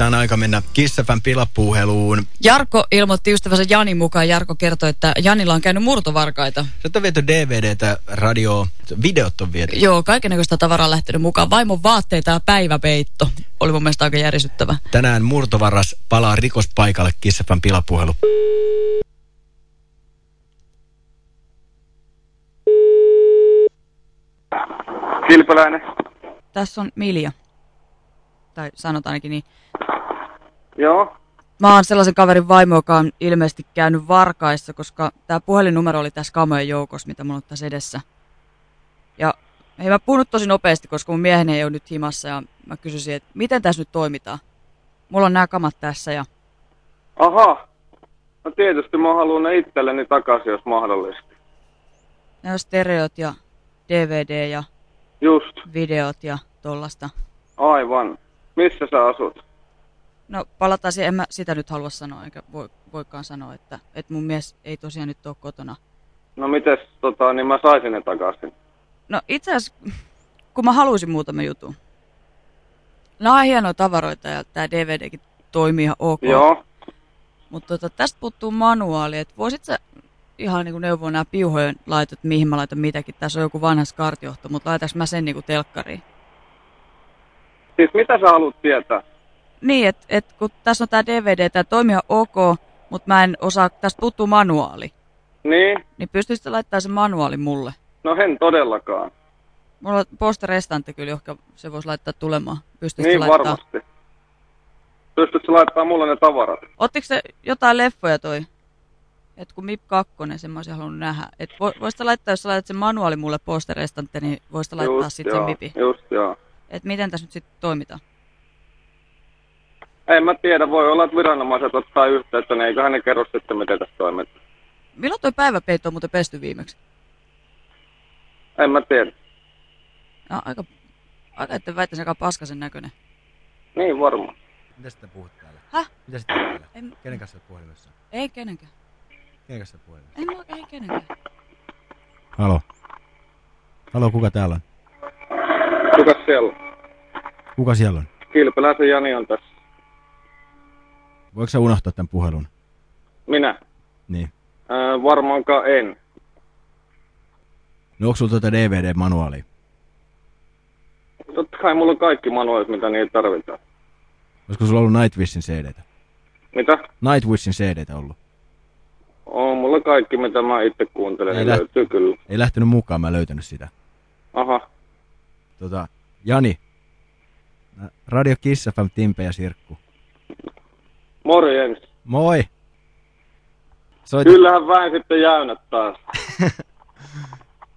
Tää on aika mennä Kissafän pilapuheluun. Jarkko ilmoitti ystävänsä Jani mukaan. Jarkko kertoi, että Janilla on käynyt murtovarkaita. Sä on viety DVDtä, radio, videot on viety. Joo, kaikenlaista tavaraa on lähtenyt mukaan. Vaimon vaatteita ja päiväpeitto. Oli mun mielestä aika järisyttävä. Tänään murtovaras palaa rikospaikalle Kissafän pilapuhelu. Kilpeläinen. Tässä on Milja. Tai sanotaan ainakin niin. Joo. Mä oon sellaisen kaverin vaimo, joka on ilmeisesti käynyt varkaissa, koska tämä puhelinnumero oli tässä kamojen joukossa, mitä mulla on tässä edessä. Ja hei, mä puhun tosi nopeasti, koska mun mieheni ei ole nyt himassa ja mä kysyisin, että miten tässä nyt toimitaan? Mulla on nämä kamat tässä ja Aha. No tietysti mä haluan ne itselleni takaisin, jos mahdollista. ne on stereot ja DVD ja Just. videot ja tollasta. Aivan. Missä sä asut? No palataan siihen, en mä sitä nyt halua sanoa, eikä voi, voikaan sanoa, että, että mun mies ei tosiaan nyt ole kotona. No mites, tota, niin mä saisin ne takaisin. No itse asiassa, kun mä halusin muutama jutun. Nämä on hienoja tavaroita ja tämä DVDkin toimii ihan ok. Joo. Mutta tota, tästä puuttuu manuaali, että voisit sä ihan niin neuvoa nämä piuhojen laitot, mihin mä laitan mitäkin. Tässä on joku vanha skartjohto, mutta laitaks mä sen niinku telkkariin? Siis mitä sä haluat tietää? Niin, että et, kun tässä on tämä DVD, tämä toimii ok, mutta mä en osaa, tästä puuttuu manuaali. Niin? Niin pystyisit laittamaan sen manuaali mulle? No en todellakaan. Mulla on posta restante kyllä, johon se voisi laittaa tulemaan. Pystyisit Niin laittaa? varmasti. Pystytkö laittaa mulle ne tavarat? Ottiko se jotain leffoja toi? Et kun MIP 2, sen mä olisin halunnut nähdä. Et vo, voisit laittaa, jos sä laitat sen manuaali mulle posta restante, niin voisit laittaa sitten sen joo, MIPin. Just joo. Et miten tässä nyt sitten toimitaan? En mä tiedä, voi olla, että viranomaiset ottaa yhteyttä, niin eiköhän ne kerro sitten, miten tässä toimitaan. Milloin toi päiväpeitto on muuten pesty viimeksi? En mä tiedä. No, aika, aika etten väittäisi aika paskasen näköinen. Niin varmaan. Mitä sitten puhut täällä? Häh? Mitä sitten täällä? En, Kenen kanssa olet puhelimessa? ei kenenkään. Kenen kanssa olet puhelimessa? Ei, mulla- ei kenenkään. Halo. Halo, kuka täällä on? Kukas siellä on? Kuka siellä on? Kilpeläisen Jani on tässä. Voiko sä unohtaa tämän puhelun? Minä? Niin. Ää, varmaankaan en. No onko sulla tuota DVD-manuaalia? Totta kai mulla on kaikki manuaalit, mitä niitä tarvitaan. Olisiko sulla ollut Nightwishin CD-tä? Mitä? Nightwishin CD-tä ollut. On mulla kaikki, mitä mä itse kuuntelen, Ei niin lä- löytyy kyllä. Ei lähtenyt mukaan, mä löytänyt sitä. Aha. Tota, Jani. Radio Kiss FM, Timpe ja Sirkku. Morjens. Moi! Soita... Kyllähän vähän sitten jäynät taas.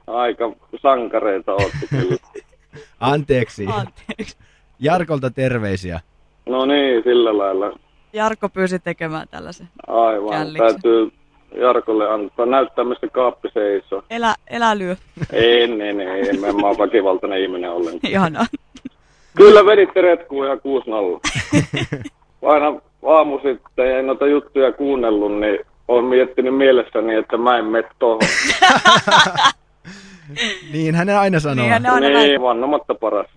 Aika sankareita ootte kyllä. Anteeksi. Anteeksi. Jarkolta terveisiä. No niin, sillä lailla. Jarkko pyysi tekemään tällaisen. Aivan. Källiksi. Täytyy Jarkolle antaa näyttää, mistä kaappi seisoo. Elä, elä lyö. En, en, en, en, en mä oon väkivaltainen ihminen ollenkaan. Ihanaa. Kyllä veditte retkuun ihan 6-0. Aina aamu sitten en noita juttuja kuunnellut, niin olen miettinyt mielessäni, että mä en mene tohon. Niin hän aina sanoo. Niinhän ne aina niin, vannomatta paras.